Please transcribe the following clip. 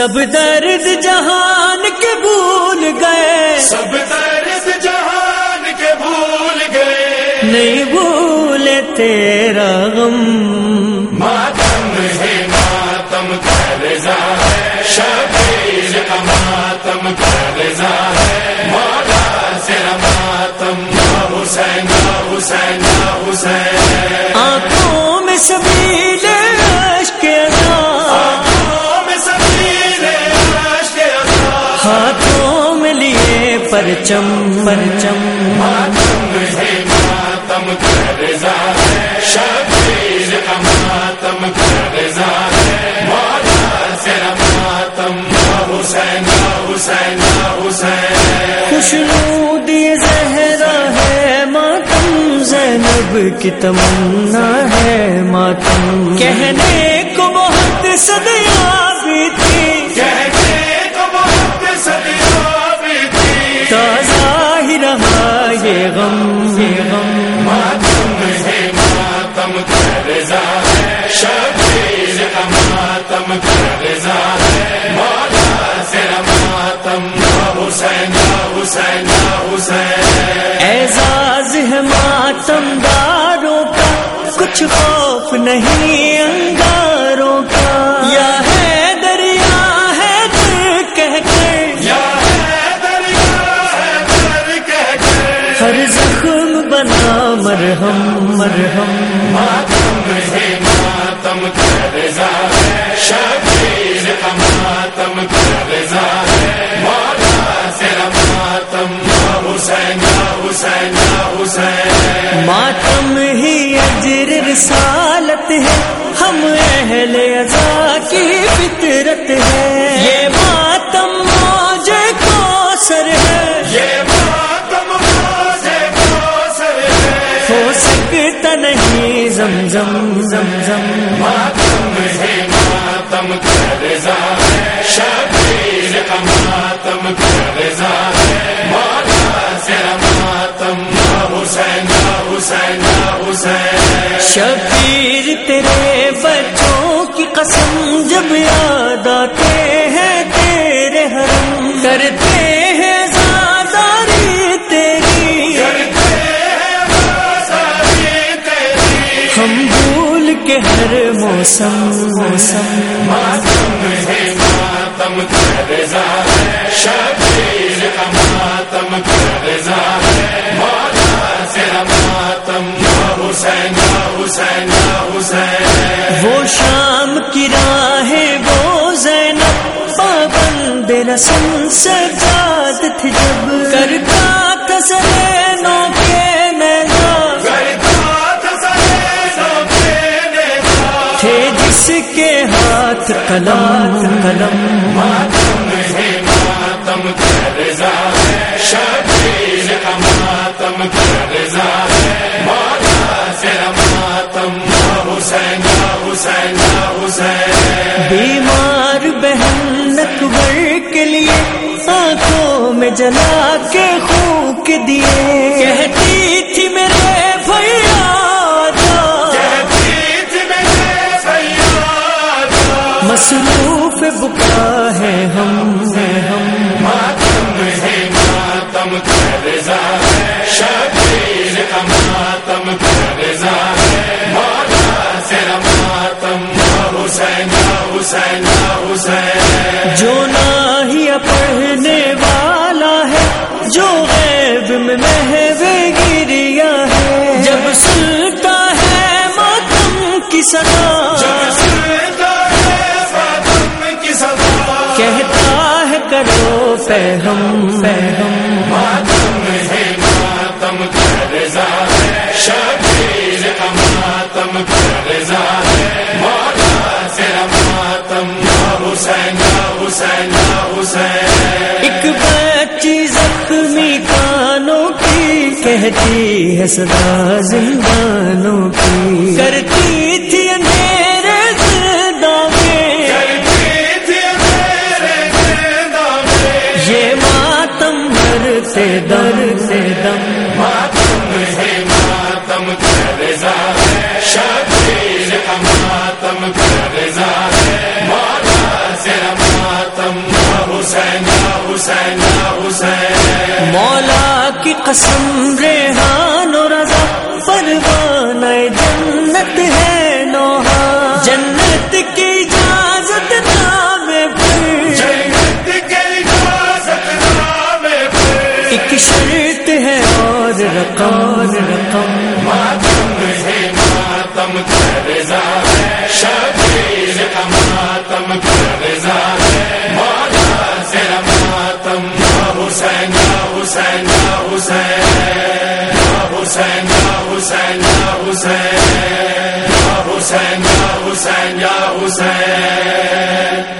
سب درد جہان کے بھول گئے۔ سب درد جہان کے بھول گئے۔ نہیں بھولے تیرا غم۔ ماتم ہے ماتم رضا ہے۔ شبیر ماتم رضا ہے۔ مولا تیرا ماتم حسین حسین حسین۔ حسین یا حسین یا حسین خوشنودی زہرا ہے، ماتم زینب کی تمنا ہے، ماتم۔ کہنے کو بہت صدیاں یہ غم یہ غم ماتم ہے ماتم رضا ہے۔ شبیر کا ماتم رضا ہے۔ مولا تیرا ماتم حسین حسین حسین۔ اعزاز ہے ماتم داروں کا کچھ خوف نہیں مرہم ماتم ہے ماتم کا رضا ہے شبیر زم زم زم. ماتم ہے ماتم کا رضا ہے۔ شبیر ماتم رضا ہے۔ مولا تیرا ماتم حسین حسین حسین۔ شبیر تیرے موسم موسم ماتم ہے ماتم کا رضا ہے شبیر ماتم کا رضا ہے مولا تیرا ماتم یا حسین یا حسین یا حسین وہ شام کی راہیں وہ زینب پابند رسم سجاد تھی جب ہاتھ قلم قلم۔ ماتم ہے ماتم کا رضا ہے شبیر کا رضا ہے مولا حسین حسین حسین بیمار بہن اکبر کے لیے آنکھوں میں جلا کے خوک دیے۔ کہتی تھی میرے کرو پہم پہم ماتم ہے ماتم کا رضا ہے شبیر ماتم کا رضا ہے مولا تیرا ماتم یا حسین یا حسین یا حسین ایک بچی زخمی کانوں کی، کہتی ہے سدا زندانوں کی۔ کرتی یہ ماتم گھر سے در سے دم ماتم سے ماتم کرزا ماتم کرزا ہے مولا سے ماتم حسین حسین حسین مولا کی قسم رے شرط ہے اور رقم اور رقم ماتم ہے ماتم کا ہے شبیر کا ماتم کا ہے مولا تیرا ماتم یا حسین یا حسین یا حسین یا حسین یا حسین یا حسین یا حسین یا حسین یا حسین